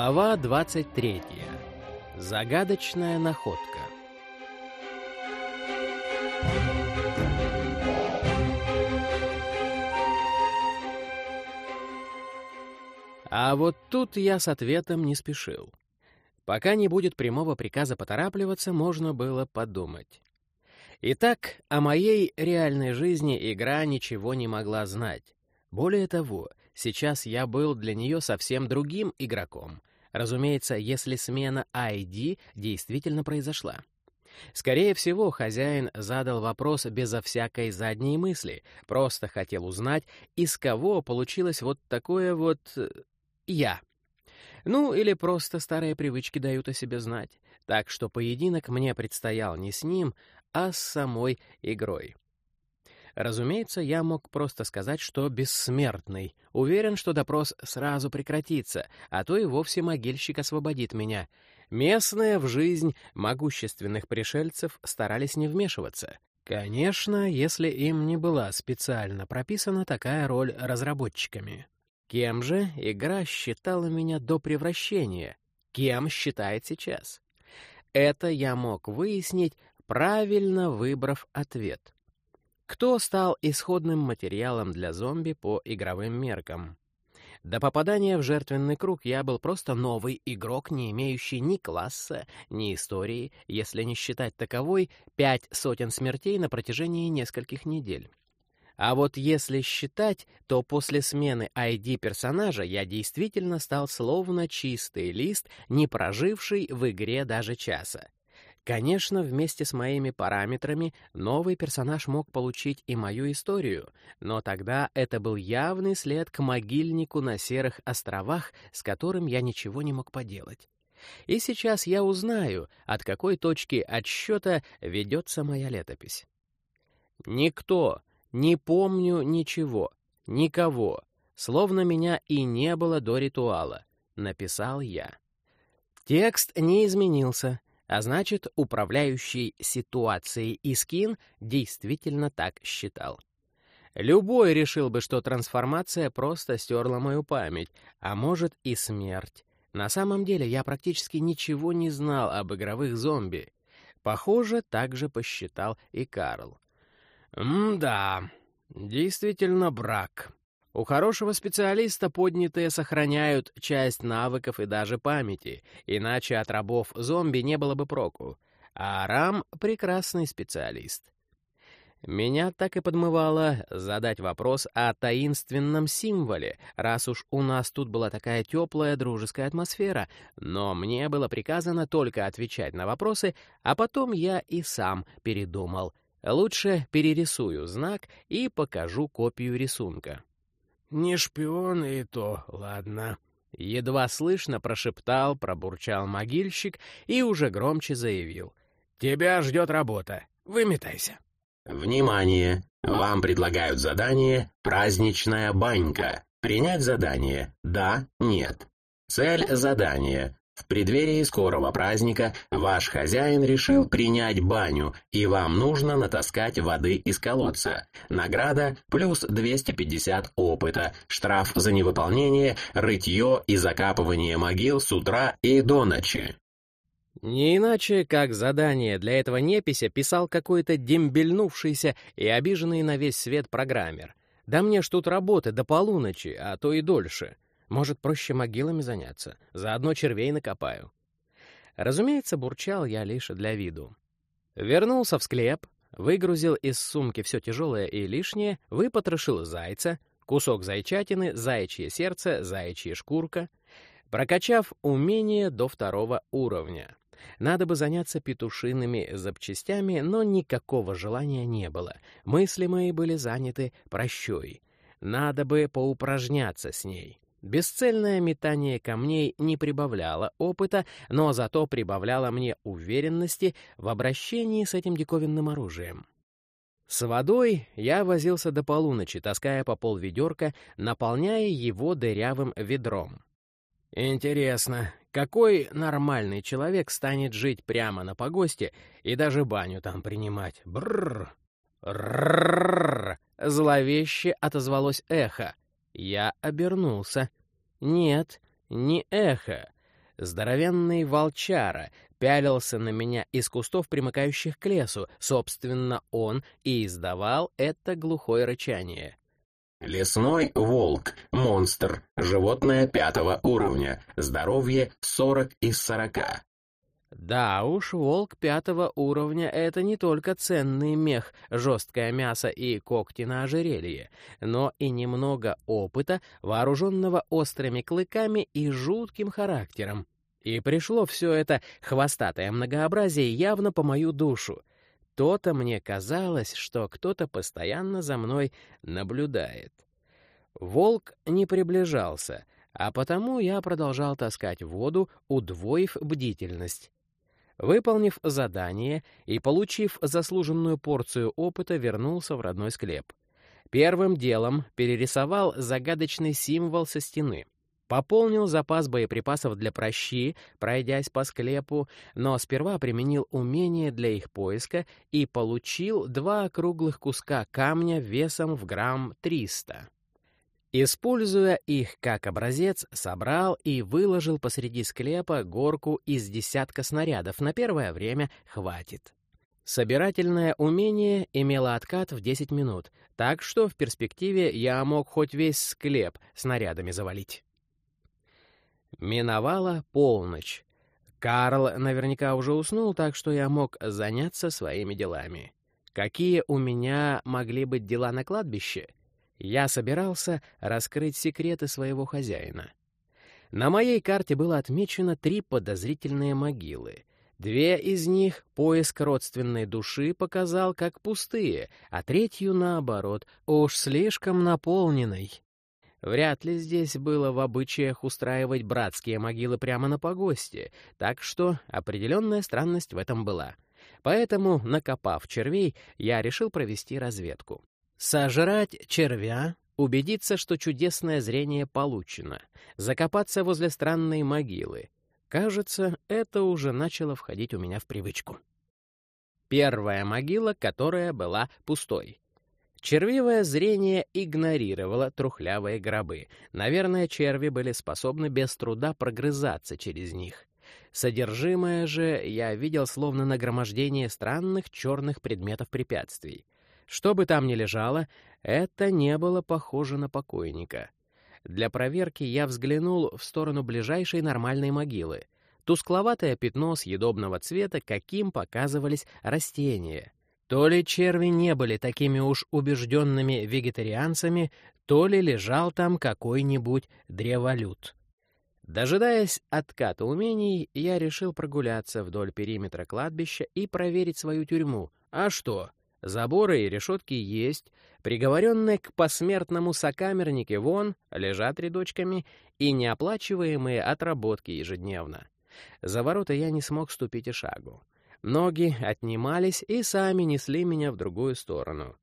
Глава 23. Загадочная находка. А вот тут я с ответом не спешил. Пока не будет прямого приказа поторапливаться, можно было подумать. Итак, о моей реальной жизни игра ничего не могла знать. Более того, сейчас я был для нее совсем другим игроком. Разумеется, если смена ID действительно произошла. Скорее всего, хозяин задал вопрос безо всякой задней мысли, просто хотел узнать, из кого получилось вот такое вот... Э, я. Ну, или просто старые привычки дают о себе знать. Так что поединок мне предстоял не с ним, а с самой игрой. Разумеется, я мог просто сказать, что бессмертный. Уверен, что допрос сразу прекратится, а то и вовсе могильщик освободит меня. Местные в жизнь могущественных пришельцев старались не вмешиваться. Конечно, если им не была специально прописана такая роль разработчиками. Кем же игра считала меня до превращения? Кем считает сейчас? Это я мог выяснить, правильно выбрав ответ. Кто стал исходным материалом для зомби по игровым меркам? До попадания в жертвенный круг я был просто новый игрок, не имеющий ни класса, ни истории, если не считать таковой, пять сотен смертей на протяжении нескольких недель. А вот если считать, то после смены ID персонажа я действительно стал словно чистый лист, не проживший в игре даже часа. Конечно, вместе с моими параметрами новый персонаж мог получить и мою историю, но тогда это был явный след к могильнику на Серых островах, с которым я ничего не мог поделать. И сейчас я узнаю, от какой точки отсчета ведется моя летопись. Никто, не помню ничего, никого, словно меня и не было до ритуала, написал я. Текст не изменился, а значит, управляющий ситуацией Искин действительно так считал. Любой решил бы, что трансформация просто стерла мою память, а может и смерть. На самом деле я практически ничего не знал об игровых зомби. Похоже, так же посчитал и Карл. «М-да, действительно брак», у хорошего специалиста поднятые сохраняют часть навыков и даже памяти, иначе от рабов зомби не было бы проку. А Арам — прекрасный специалист. Меня так и подмывало задать вопрос о таинственном символе, раз уж у нас тут была такая теплая дружеская атмосфера, но мне было приказано только отвечать на вопросы, а потом я и сам передумал. Лучше перерисую знак и покажу копию рисунка. «Не шпион и то, ладно». Едва слышно прошептал, пробурчал могильщик и уже громче заявил. «Тебя ждет работа. Выметайся». «Внимание! Вам предлагают задание «Праздничная банька». Принять задание «Да», «Нет». Цель задания в преддверии скорого праздника ваш хозяин решил принять баню, и вам нужно натаскать воды из колодца. Награда плюс 250 опыта, штраф за невыполнение, рытье и закапывание могил с утра и до ночи. Не иначе, как задание для этого непися писал какой-то дембельнувшийся и обиженный на весь свет программер. Да мне ж тут работы до полуночи, а то и дольше. Может, проще могилами заняться? Заодно червей накопаю. Разумеется, бурчал я лишь для виду. Вернулся в склеп, выгрузил из сумки все тяжелое и лишнее, выпотрошил зайца, кусок зайчатины, заячье сердце, заячья шкурка, прокачав умение до второго уровня. Надо бы заняться петушиными запчастями, но никакого желания не было. Мысли мои были заняты прощой. Надо бы поупражняться с ней. Бесцельное метание камней не прибавляло опыта, но зато прибавляло мне уверенности в обращении с этим диковинным оружием. С водой я возился до полуночи, таская по полведерка, наполняя его дырявым ведром. Интересно, какой нормальный человек станет жить прямо на погосте и даже баню там принимать? Бррр! Рррррр! Я обернулся. Нет, не эхо. Здоровенный волчара пялился на меня из кустов, примыкающих к лесу. Собственно, он и издавал это глухое рычание. Лесной волк, монстр, животное пятого уровня, здоровье 40 из 40. Да уж, волк пятого уровня — это не только ценный мех, жесткое мясо и когти на ожерелье, но и немного опыта, вооруженного острыми клыками и жутким характером. И пришло все это хвостатое многообразие явно по мою душу. То-то мне казалось, что кто-то постоянно за мной наблюдает. Волк не приближался, а потому я продолжал таскать воду, удвоив бдительность. Выполнив задание и получив заслуженную порцию опыта, вернулся в родной склеп. Первым делом перерисовал загадочный символ со стены. Пополнил запас боеприпасов для прощи, пройдясь по склепу, но сперва применил умение для их поиска и получил два круглых куска камня весом в грамм 300. Используя их как образец, собрал и выложил посреди склепа горку из десятка снарядов. На первое время хватит. Собирательное умение имело откат в 10 минут, так что в перспективе я мог хоть весь склеп снарядами завалить. Миновала полночь. Карл наверняка уже уснул, так что я мог заняться своими делами. Какие у меня могли быть дела на кладбище — я собирался раскрыть секреты своего хозяина. На моей карте было отмечено три подозрительные могилы. Две из них поиск родственной души показал как пустые, а третью, наоборот, уж слишком наполненной. Вряд ли здесь было в обычаях устраивать братские могилы прямо на погосте, так что определенная странность в этом была. Поэтому, накопав червей, я решил провести разведку. Сожрать червя, убедиться, что чудесное зрение получено, закопаться возле странной могилы. Кажется, это уже начало входить у меня в привычку. Первая могила, которая была пустой. Червивое зрение игнорировало трухлявые гробы. Наверное, черви были способны без труда прогрызаться через них. Содержимое же я видел словно нагромождение странных черных предметов препятствий. Что бы там ни лежало, это не было похоже на покойника. Для проверки я взглянул в сторону ближайшей нормальной могилы. Тускловатое пятно съедобного цвета, каким показывались растения. То ли черви не были такими уж убежденными вегетарианцами, то ли лежал там какой-нибудь древолют. Дожидаясь отката умений, я решил прогуляться вдоль периметра кладбища и проверить свою тюрьму. А что? Заборы и решетки есть, приговоренные к посмертному сокамернике вон лежат рядочками и неоплачиваемые отработки ежедневно. За ворота я не смог ступить и шагу. Ноги отнимались и сами несли меня в другую сторону.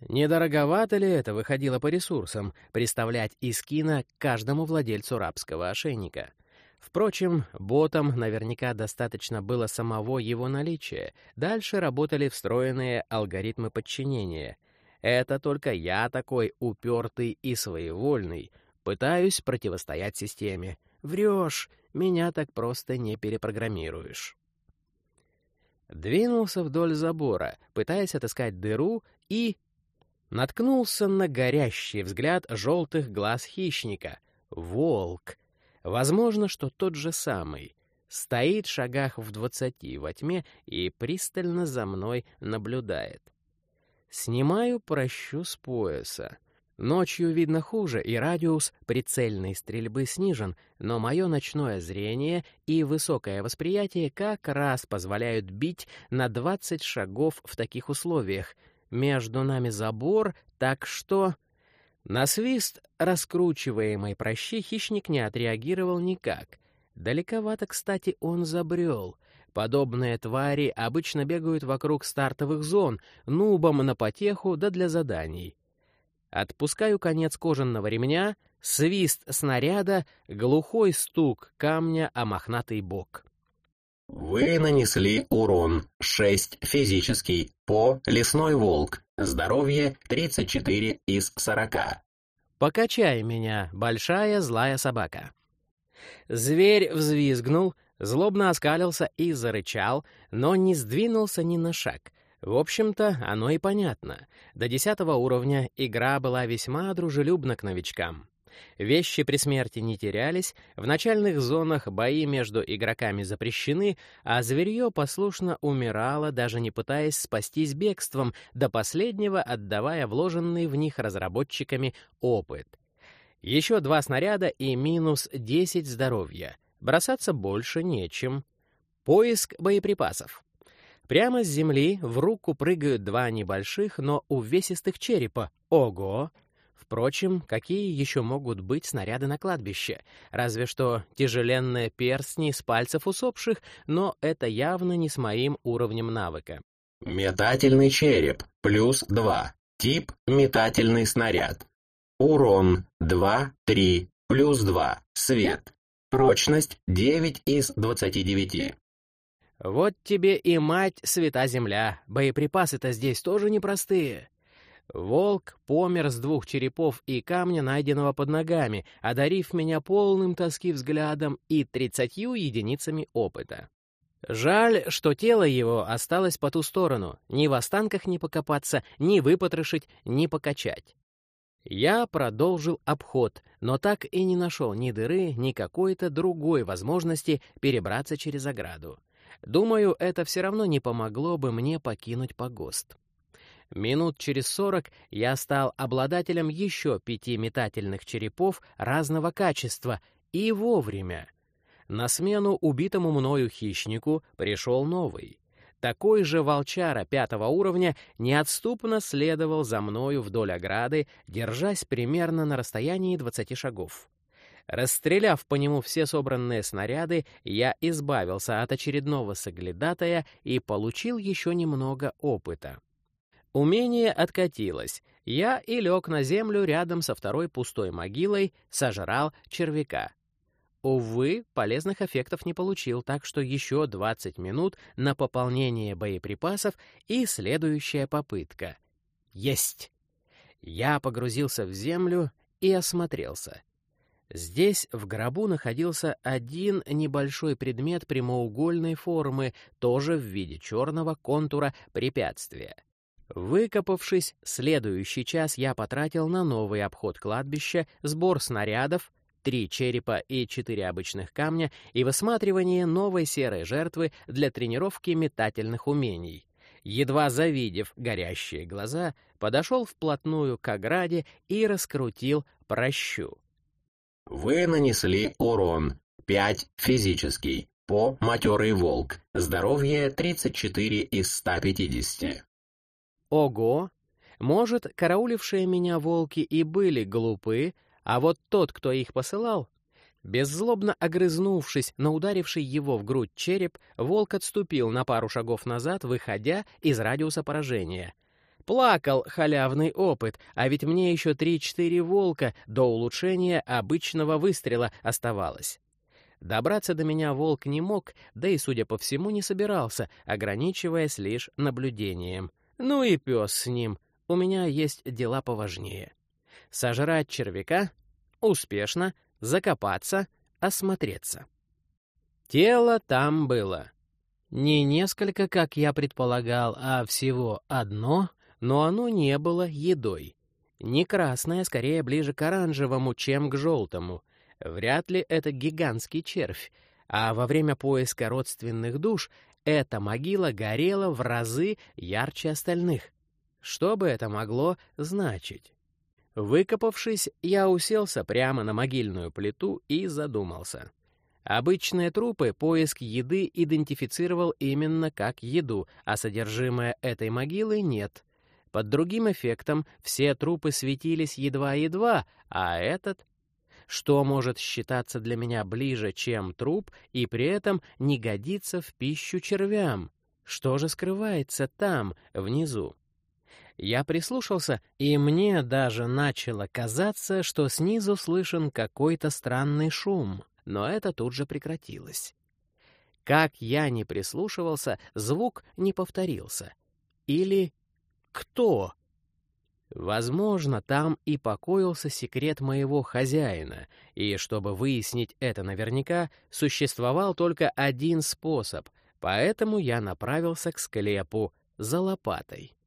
Недороговато ли это выходило по ресурсам, представлять из кино каждому владельцу рабского ошейника? Впрочем, ботам наверняка достаточно было самого его наличия. Дальше работали встроенные алгоритмы подчинения. Это только я такой упертый и своевольный. Пытаюсь противостоять системе. Врешь, меня так просто не перепрограммируешь. Двинулся вдоль забора, пытаясь отыскать дыру, и... Наткнулся на горящий взгляд желтых глаз хищника. Волк. Возможно, что тот же самый. Стоит в шагах в двадцати во тьме и пристально за мной наблюдает. Снимаю прощу с пояса. Ночью видно хуже, и радиус прицельной стрельбы снижен, но мое ночное зрение и высокое восприятие как раз позволяют бить на 20 шагов в таких условиях. Между нами забор, так что... На свист раскручиваемой прощи хищник не отреагировал никак. Далековато, кстати, он забрел. Подобные твари обычно бегают вокруг стартовых зон, нубом на потеху да для заданий. Отпускаю конец кожаного ремня, свист снаряда, глухой стук камня о мохнатый бок. Вы нанесли урон 6 физический по лесной волк. Здоровье 34 из 40. Покачай меня, большая злая собака. Зверь взвизгнул, злобно оскалился и зарычал, но не сдвинулся ни на шаг. В общем-то, оно и понятно. До десятого уровня игра была весьма дружелюбна к новичкам. Вещи при смерти не терялись, в начальных зонах бои между игроками запрещены, а зверье послушно умирало, даже не пытаясь спастись бегством, до последнего отдавая вложенный в них разработчиками опыт. Еще два снаряда и минус 10 здоровья. Бросаться больше нечем. Поиск боеприпасов. Прямо с земли в руку прыгают два небольших, но увесистых черепа. Ого! Впрочем, какие еще могут быть снаряды на кладбище? Разве что тяжеленные перстни с пальцев усопших, но это явно не с моим уровнем навыка. Метательный череп, плюс 2. Тип метательный снаряд. Урон 2, 3, плюс 2. Свет. Прочность 9 из 29. Вот тебе и мать свята земля. Боеприпасы-то здесь тоже непростые. Волк помер с двух черепов и камня, найденного под ногами, одарив меня полным тоски взглядом и тридцатью единицами опыта. Жаль, что тело его осталось по ту сторону, ни в останках не покопаться, ни выпотрошить, ни покачать. Я продолжил обход, но так и не нашел ни дыры, ни какой-то другой возможности перебраться через ограду. Думаю, это все равно не помогло бы мне покинуть погост. Минут через сорок я стал обладателем еще пяти метательных черепов разного качества и вовремя. На смену убитому мною хищнику пришел новый. Такой же волчара пятого уровня неотступно следовал за мною вдоль ограды, держась примерно на расстоянии двадцати шагов. Расстреляв по нему все собранные снаряды, я избавился от очередного соглядатая и получил еще немного опыта. Умение откатилось. Я и лег на землю рядом со второй пустой могилой, сожрал червяка. Увы, полезных эффектов не получил, так что еще 20 минут на пополнение боеприпасов и следующая попытка. Есть! Я погрузился в землю и осмотрелся. Здесь в гробу находился один небольшой предмет прямоугольной формы, тоже в виде черного контура препятствия. Выкопавшись, следующий час я потратил на новый обход кладбища, сбор снарядов, три черепа и четыре обычных камня и высматривание новой серой жертвы для тренировки метательных умений. Едва завидев горящие глаза, подошел вплотную к ограде и раскрутил прощу. Вы нанесли урон 5 физический по матерый волк. Здоровье 34 из 150. Ого! Может, караулившие меня волки и были глупы, а вот тот, кто их посылал... Беззлобно огрызнувшись на ударивший его в грудь череп, волк отступил на пару шагов назад, выходя из радиуса поражения. Плакал халявный опыт, а ведь мне еще три-четыре волка до улучшения обычного выстрела оставалось. Добраться до меня волк не мог, да и, судя по всему, не собирался, ограничиваясь лишь наблюдением. Ну и пес с ним. У меня есть дела поважнее. Сожрать червяка, успешно, закопаться, осмотреться. Тело там было. Не несколько, как я предполагал, а всего одно, но оно не было едой. Не красное, скорее ближе к оранжевому, чем к желтому. Вряд ли это гигантский червь, а во время поиска родственных душ эта могила горела в разы ярче остальных. Что бы это могло значить? Выкопавшись, я уселся прямо на могильную плиту и задумался. Обычные трупы поиск еды идентифицировал именно как еду, а содержимое этой могилы нет. Под другим эффектом все трупы светились едва-едва, а этот что может считаться для меня ближе, чем труп, и при этом не годится в пищу червям? Что же скрывается там, внизу? Я прислушался, и мне даже начало казаться, что снизу слышен какой-то странный шум, но это тут же прекратилось. Как я не прислушивался, звук не повторился. Или кто? Возможно, там и покоился секрет моего хозяина, и чтобы выяснить это наверняка, существовал только один способ, поэтому я направился к склепу за лопатой.